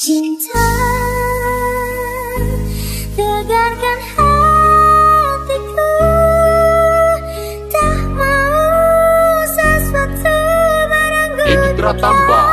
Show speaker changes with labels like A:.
A: Cinta tegarkan hatiku. Tak mau sesuatu merenggut
B: Indra Tambah